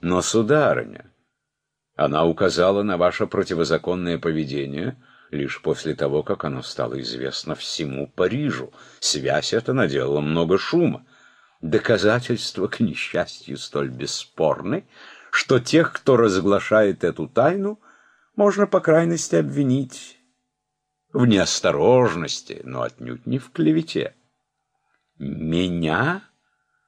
Но, сударыня, она указала на ваше противозаконное поведение лишь после того, как оно стало известно всему Парижу. Связь эта наделала много шума. Доказательства, к несчастью, столь бесспорны, что тех, кто разглашает эту тайну, можно по крайности обвинить в неосторожности, но отнюдь не в клевете. «Меня,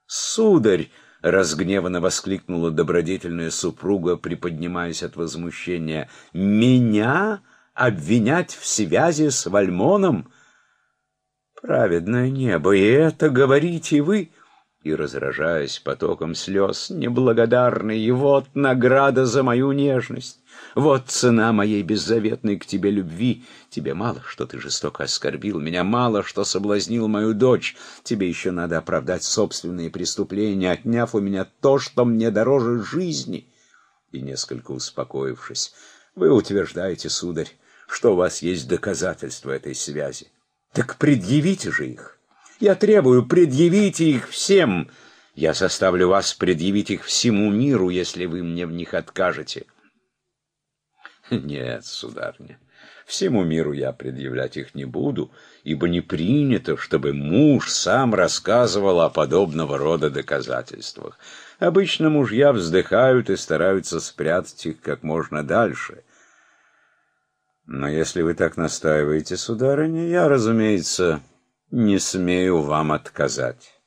сударь!» — разгневанно воскликнула добродетельная супруга, приподнимаясь от возмущения. «Меня обвинять в связи с Вальмоном? Праведное небо, и это говорите вы!» И, разражаясь потоком слез, неблагодарный, и вот награда за мою нежность. Вот цена моей беззаветной к тебе любви. Тебе мало, что ты жестоко оскорбил меня, мало, что соблазнил мою дочь. Тебе еще надо оправдать собственные преступления, отняв у меня то, что мне дороже жизни. И, несколько успокоившись, вы утверждаете, сударь, что у вас есть доказательства этой связи. Так предъявите же их. Я требую, предъявите их всем. Я заставлю вас предъявить их всему миру, если вы мне в них откажете. Нет, сударыня, всему миру я предъявлять их не буду, ибо не принято, чтобы муж сам рассказывал о подобного рода доказательствах. Обычно мужья вздыхают и стараются спрятать их как можно дальше. Но если вы так настаиваете, сударыня, я, разумеется, не смею вам отказать.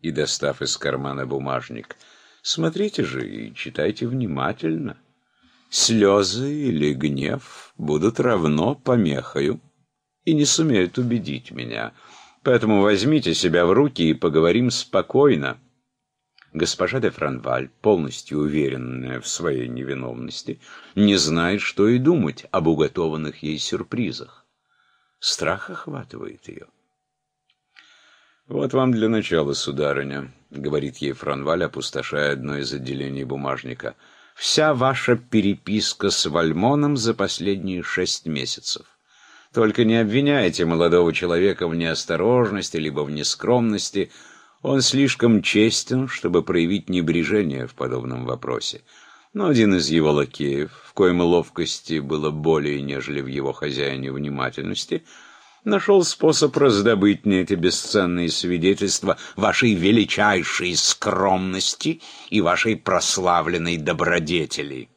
И, достав из кармана бумажник, смотрите же и читайте внимательно слезы или гнев будут равно помехою и не сумеют убедить меня. Поэтому возьмите себя в руки и поговорим спокойно. Госпожа де Франваль, полностью уверенная в своей невиновности, не знает, что и думать об уготованных ей сюрпризах. Страх охватывает ее. «Вот вам для начала, сударыня», — говорит ей Франваль, опустошая одно из отделений бумажника — вся ваша переписка с Вальмоном за последние шесть месяцев. Только не обвиняйте молодого человека в неосторожности либо в нескромности. Он слишком честен, чтобы проявить небрежение в подобном вопросе. Но один из его лакеев, в коем ловкости было более, нежели в его хозяине внимательности, — нашел способ раздобыть мне эти бесценные свидетельства вашей величайшей скромности и вашей прославленной добродетели.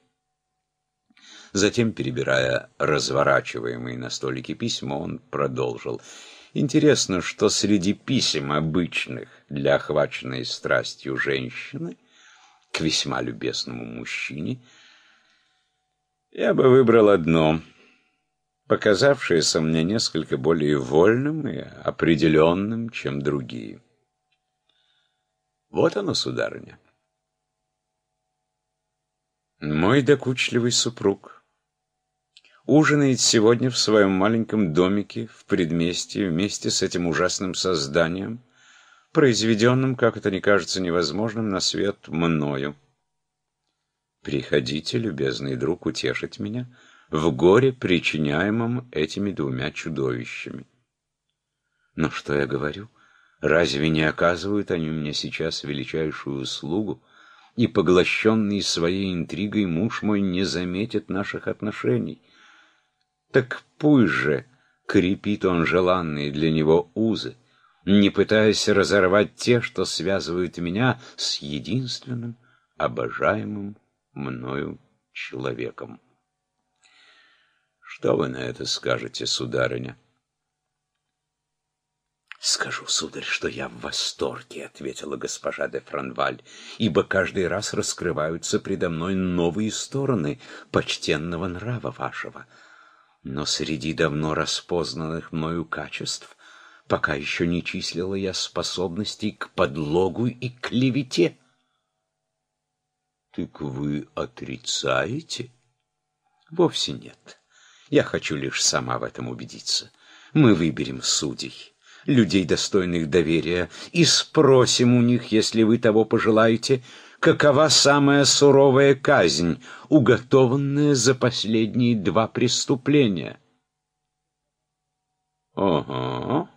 Затем, перебирая разворачиваемые на столике письма, он продолжил. Интересно, что среди писем обычных для охваченной страстью женщины к весьма любезному мужчине я бы выбрал одно — показавшееся мне несколько более вольным и определенным, чем другие. Вот оно, сударыня. Мой докучливый супруг ужинает сегодня в своем маленьком домике в предместье вместе с этим ужасным созданием, произведенным, как это не кажется невозможным, на свет мною. Приходите, любезный друг, утешить меня — в горе, причиняемом этими двумя чудовищами. Но что я говорю? Разве не оказывают они мне сейчас величайшую услугу, и поглощенный своей интригой муж мой не заметит наших отношений? Так пусть же крепит он желанные для него узы, не пытаясь разорвать те, что связывают меня с единственным обожаемым мною человеком. Что вы на это скажете, сударыня? «Скажу, сударь, что я в восторге», — ответила госпожа де Франваль, «ибо каждый раз раскрываются предо мной новые стороны почтенного нрава вашего. Но среди давно распознанных мною качеств пока еще не числила я способностей к подлогу и клевете». «Так вы отрицаете?» «Вовсе нет». Я хочу лишь сама в этом убедиться. Мы выберем судей, людей, достойных доверия, и спросим у них, если вы того пожелаете, какова самая суровая казнь, уготованная за последние два преступления. Ого,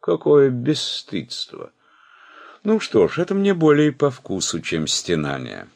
какое бесстыдство! Ну что ж, это мне более по вкусу, чем стенание.